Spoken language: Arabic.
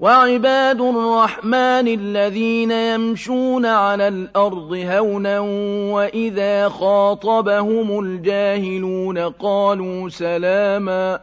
وعباد الرحمن الذين يمشون على الأرض هونا وإذا خاطبهم الجاهلون قالوا سلاما